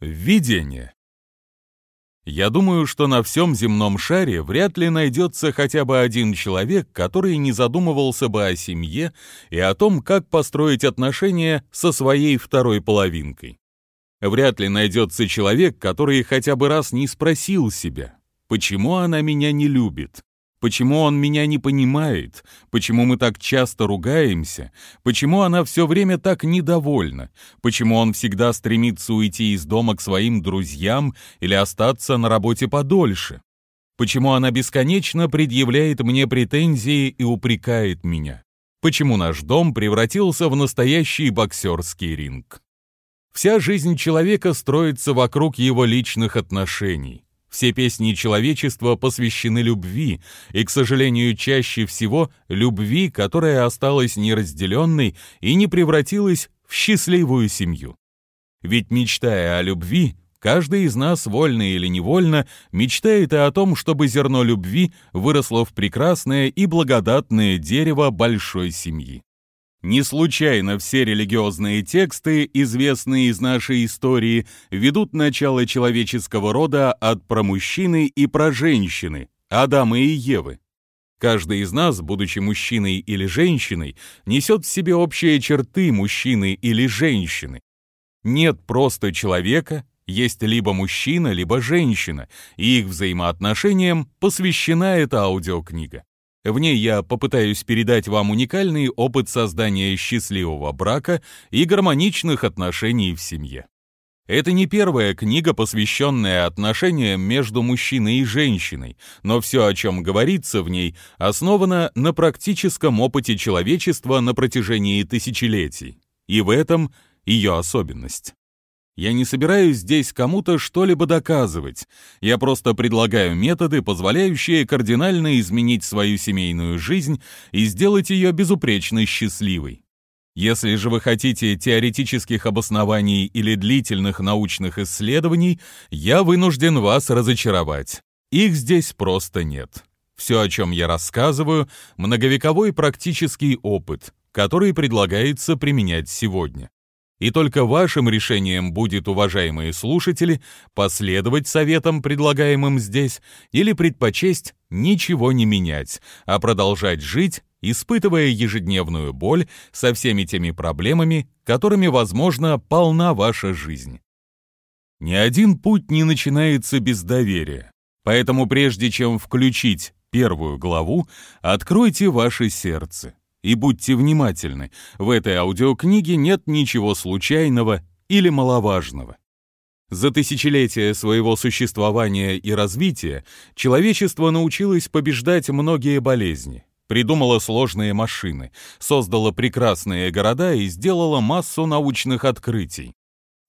Введение. Я думаю, что на всем земном шаре вряд ли найдется хотя бы один человек, который не задумывался бы о семье и о том, как построить отношения со своей второй половинкой. Вряд ли найдется человек, который хотя бы раз не спросил себя, почему она меня не любит, Почему он меня не понимает? Почему мы так часто ругаемся? Почему она все время так недовольна? Почему он всегда стремится уйти из дома к своим друзьям или остаться на работе подольше? Почему она бесконечно предъявляет мне претензии и упрекает меня? Почему наш дом превратился в настоящий боксерский ринг? Вся жизнь человека строится вокруг его личных отношений. Все песни человечества посвящены любви, и, к сожалению, чаще всего любви, которая осталась неразделенной и не превратилась в счастливую семью. Ведь мечтая о любви, каждый из нас, вольно или невольно, мечтает и о том, чтобы зерно любви выросло в прекрасное и благодатное дерево большой семьи. Не случайно все религиозные тексты, известные из нашей истории, ведут начало человеческого рода от промужчины и про женщины, Адама и Евы. Каждый из нас, будучи мужчиной или женщиной, несет в себе общие черты мужчины или женщины. Нет просто человека, есть либо мужчина, либо женщина, и их взаимоотношениям посвящена эта аудиокнига. В ней я попытаюсь передать вам уникальный опыт создания счастливого брака и гармоничных отношений в семье. Это не первая книга, посвященная отношениям между мужчиной и женщиной, но все, о чем говорится в ней, основано на практическом опыте человечества на протяжении тысячелетий. И в этом ее особенность. Я не собираюсь здесь кому-то что-либо доказывать. Я просто предлагаю методы, позволяющие кардинально изменить свою семейную жизнь и сделать ее безупречно счастливой. Если же вы хотите теоретических обоснований или длительных научных исследований, я вынужден вас разочаровать. Их здесь просто нет. Все, о чем я рассказываю, многовековой практический опыт, который предлагается применять сегодня. И только вашим решением будет, уважаемые слушатели, последовать советам, предлагаемым здесь, или предпочесть ничего не менять, а продолжать жить, испытывая ежедневную боль со всеми теми проблемами, которыми, возможно, полна ваша жизнь. Ни один путь не начинается без доверия, поэтому прежде чем включить первую главу, откройте ваше сердце. И будьте внимательны, в этой аудиокниге нет ничего случайного или маловажного. За тысячелетия своего существования и развития человечество научилось побеждать многие болезни, придумало сложные машины, создало прекрасные города и сделало массу научных открытий.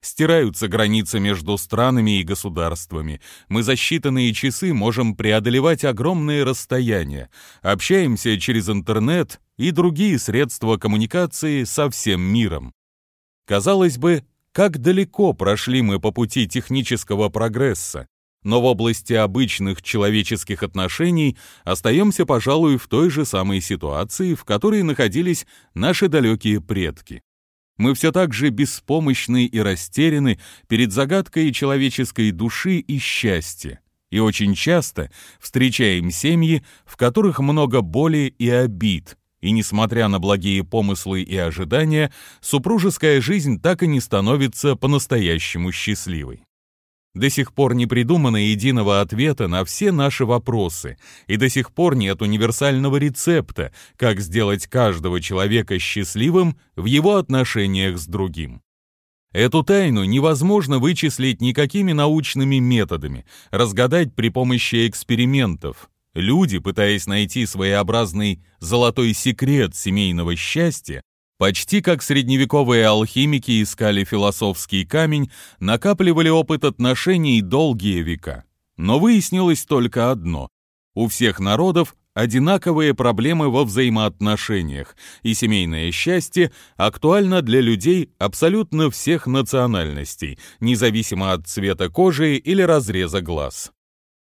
Стираются границы между странами и государствами. Мы за считанные часы можем преодолевать огромные расстояния, общаемся через интернет и другие средства коммуникации со всем миром. Казалось бы, как далеко прошли мы по пути технического прогресса, но в области обычных человеческих отношений остаемся, пожалуй, в той же самой ситуации, в которой находились наши далекие предки. Мы все так же беспомощны и растеряны перед загадкой человеческой души и счастья. И очень часто встречаем семьи, в которых много боли и обид, и несмотря на благие помыслы и ожидания, супружеская жизнь так и не становится по-настоящему счастливой. До сих пор не придумано единого ответа на все наши вопросы, и до сих пор нет универсального рецепта, как сделать каждого человека счастливым в его отношениях с другим. Эту тайну невозможно вычислить никакими научными методами, разгадать при помощи экспериментов. Люди, пытаясь найти своеобразный «золотой секрет» семейного счастья, Почти как средневековые алхимики искали философский камень, накапливали опыт отношений долгие века. Но выяснилось только одно. У всех народов одинаковые проблемы во взаимоотношениях, и семейное счастье актуально для людей абсолютно всех национальностей, независимо от цвета кожи или разреза глаз.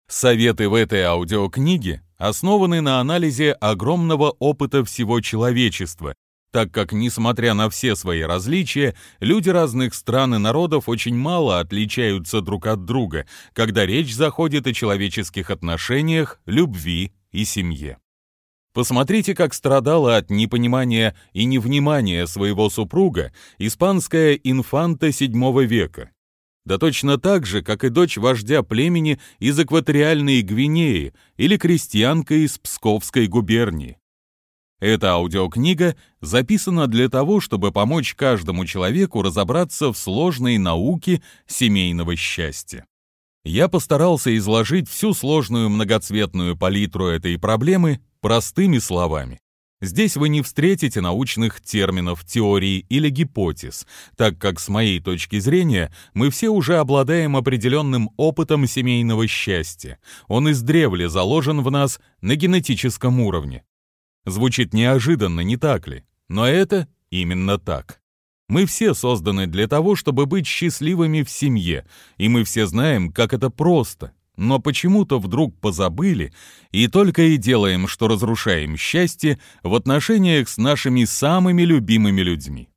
Советы в этой аудиокниге основаны на анализе огромного опыта всего человечества так как, несмотря на все свои различия, люди разных стран и народов очень мало отличаются друг от друга, когда речь заходит о человеческих отношениях, любви и семье. Посмотрите, как страдала от непонимания и невнимания своего супруга испанская инфанта VII века. Да точно так же, как и дочь вождя племени из экваториальной Гвинеи или крестьянка из Псковской губернии. Эта аудиокнига записана для того, чтобы помочь каждому человеку разобраться в сложной науке семейного счастья. Я постарался изложить всю сложную многоцветную палитру этой проблемы простыми словами. Здесь вы не встретите научных терминов, теорий или гипотез, так как с моей точки зрения мы все уже обладаем определенным опытом семейного счастья. Он издревле заложен в нас на генетическом уровне. Звучит неожиданно, не так ли? Но это именно так. Мы все созданы для того, чтобы быть счастливыми в семье, и мы все знаем, как это просто. Но почему-то вдруг позабыли и только и делаем, что разрушаем счастье в отношениях с нашими самыми любимыми людьми.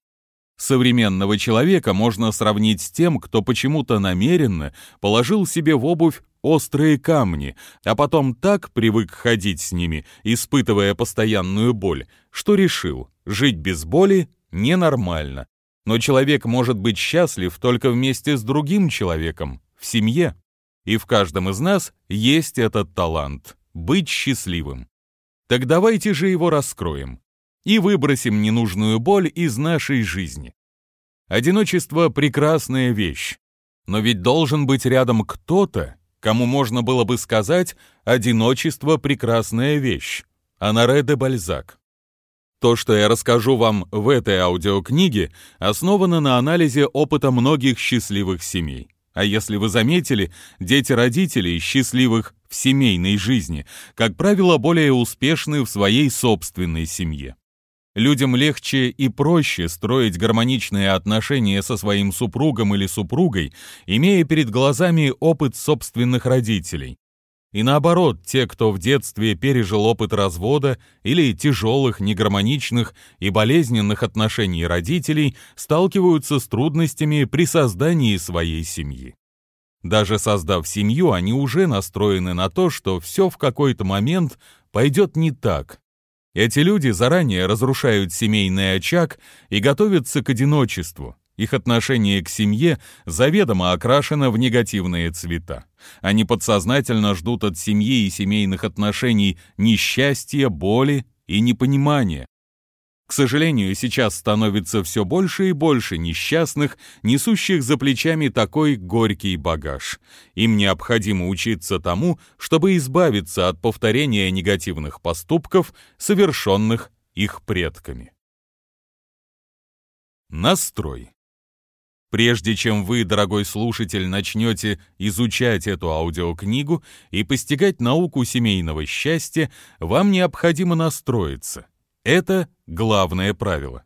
Современного человека можно сравнить с тем, кто почему-то намеренно положил себе в обувь острые камни, а потом так привык ходить с ними, испытывая постоянную боль, что решил, жить без боли ненормально. Но человек может быть счастлив только вместе с другим человеком, в семье. И в каждом из нас есть этот талант — быть счастливым. Так давайте же его раскроем и выбросим ненужную боль из нашей жизни. Одиночество — прекрасная вещь, но ведь должен быть рядом кто-то, кому можно было бы сказать «одиночество — прекрасная вещь». Анаре де Бальзак. То, что я расскажу вам в этой аудиокниге, основано на анализе опыта многих счастливых семей. А если вы заметили, дети родителей, счастливых в семейной жизни, как правило, более успешны в своей собственной семье. Людям легче и проще строить гармоничные отношения со своим супругом или супругой, имея перед глазами опыт собственных родителей. И наоборот, те, кто в детстве пережил опыт развода или тяжелых, негармоничных и болезненных отношений родителей, сталкиваются с трудностями при создании своей семьи. Даже создав семью, они уже настроены на то, что все в какой-то момент пойдет не так, эти люди заранее разрушают семейный очаг и готовятся к одиночеству. Их отношение к семье заведомо окрашено в негативные цвета. Они подсознательно ждут от семьи и семейных отношений несчастья, боли и непонимания, к сожалению, сейчас становится все больше и больше несчастных, несущих за плечами такой горький багаж. Им необходимо учиться тому, чтобы избавиться от повторения негативных поступков, совершенных их предками. Настрой. Прежде чем вы, дорогой слушатель, начнете изучать эту аудиокнигу и постигать науку семейного счастья, вам необходимо настроиться – это главное правило.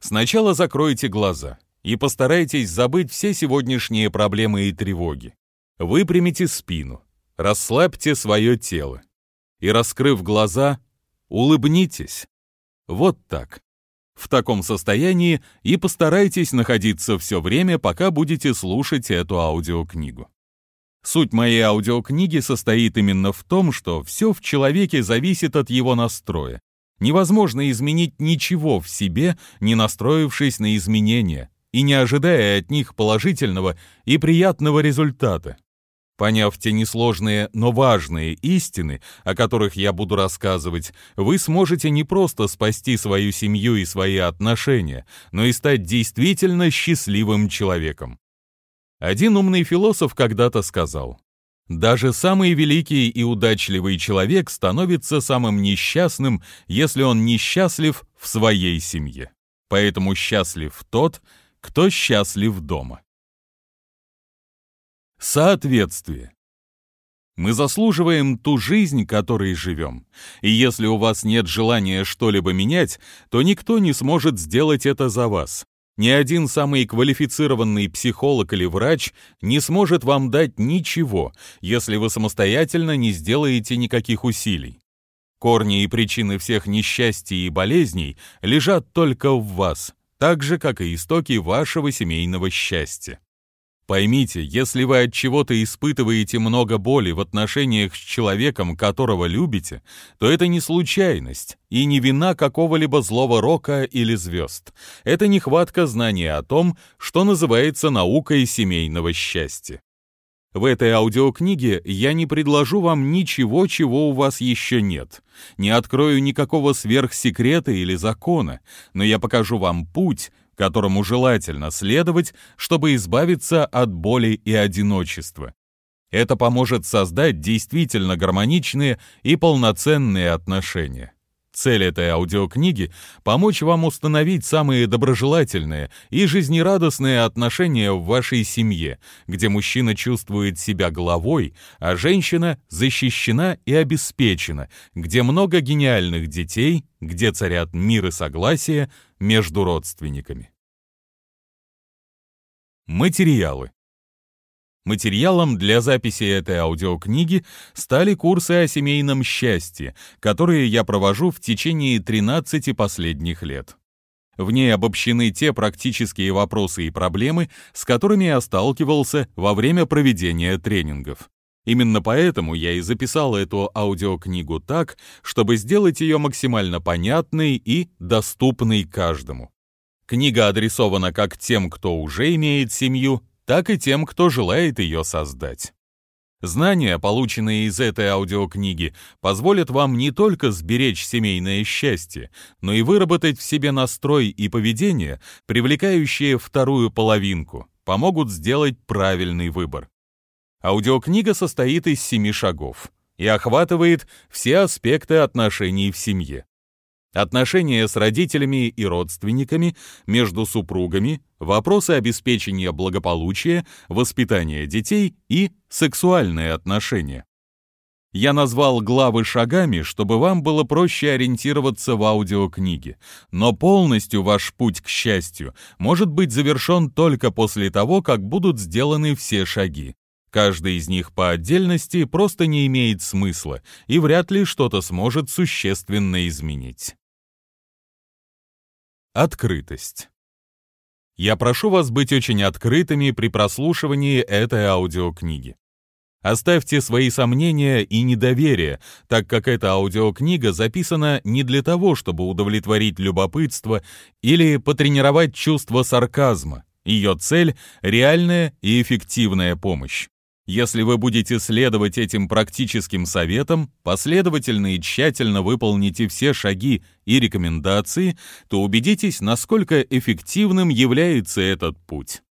Сначала закройте глаза и постарайтесь забыть все сегодняшние проблемы и тревоги. Выпрямите спину, расслабьте свое тело и, раскрыв глаза, улыбнитесь. Вот так. В таком состоянии и постарайтесь находиться все время, пока будете слушать эту аудиокнигу. Суть моей аудиокниги состоит именно в том, что все в человеке зависит от его настроя, Невозможно изменить ничего в себе, не настроившись на изменения и не ожидая от них положительного и приятного результата. Поняв те несложные, но важные истины, о которых я буду рассказывать, вы сможете не просто спасти свою семью и свои отношения, но и стать действительно счастливым человеком. Один умный философ когда-то сказал, даже самый великий и удачливый человек становится самым несчастным, если он несчастлив в своей семье. Поэтому счастлив тот, кто счастлив дома. Соответствие. Мы заслуживаем ту жизнь, которой живем. И если у вас нет желания что-либо менять, то никто не сможет сделать это за вас. Ни один самый квалифицированный психолог или врач не сможет вам дать ничего, если вы самостоятельно не сделаете никаких усилий. Корни и причины всех несчастий и болезней лежат только в вас, так же, как и истоки вашего семейного счастья. Поймите, если вы от чего-то испытываете много боли в отношениях с человеком, которого любите, то это не случайность и не вина какого-либо злого рока или звезд. Это нехватка знания о том, что называется наукой семейного счастья. В этой аудиокниге я не предложу вам ничего, чего у вас еще нет. Не открою никакого сверхсекрета или закона, но я покажу вам путь, которому желательно следовать, чтобы избавиться от боли и одиночества. Это поможет создать действительно гармоничные и полноценные отношения. Цель этой аудиокниги — помочь вам установить самые доброжелательные и жизнерадостные отношения в вашей семье, где мужчина чувствует себя главой, а женщина защищена и обеспечена, где много гениальных детей, где царят мир и согласие между родственниками. Материалы. Материалом для записи этой аудиокниги стали курсы о семейном счастье, которые я провожу в течение 13 последних лет. В ней обобщены те практические вопросы и проблемы, с которыми я сталкивался во время проведения тренингов. Именно поэтому я и записал эту аудиокнигу так, чтобы сделать ее максимально понятной и доступной каждому. Книга адресована как тем, кто уже имеет семью, так и тем, кто желает ее создать. Знания, полученные из этой аудиокниги, позволят вам не только сберечь семейное счастье, но и выработать в себе настрой и поведение, привлекающие вторую половинку, помогут сделать правильный выбор. Аудиокнига состоит из семи шагов и охватывает все аспекты отношений в семье отношения с родителями и родственниками, между супругами, вопросы обеспечения благополучия, воспитания детей и сексуальные отношения. Я назвал главы шагами, чтобы вам было проще ориентироваться в аудиокниге, но полностью ваш путь к счастью может быть завершен только после того, как будут сделаны все шаги. Каждый из них по отдельности просто не имеет смысла и вряд ли что-то сможет существенно изменить. Открытость. Я прошу вас быть очень открытыми при прослушивании этой аудиокниги. Оставьте свои сомнения и недоверие, так как эта аудиокнига записана не для того, чтобы удовлетворить любопытство или потренировать чувство сарказма. Ее цель — реальная и эффективная помощь. Если вы будете следовать этим практическим советам, последовательно и тщательно выполните все шаги и рекомендации, то убедитесь, насколько эффективным является этот путь.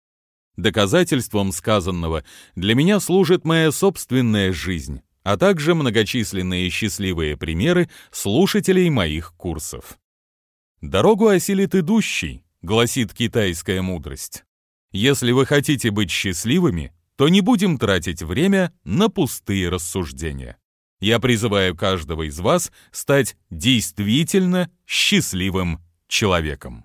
Доказательством сказанного для меня служит моя собственная жизнь, а также многочисленные счастливые примеры слушателей моих курсов. «Дорогу осилит идущий», — гласит китайская мудрость. Если вы хотите быть счастливыми, то не будем тратить время на пустые рассуждения. Я призываю каждого из вас стать действительно счастливым человеком.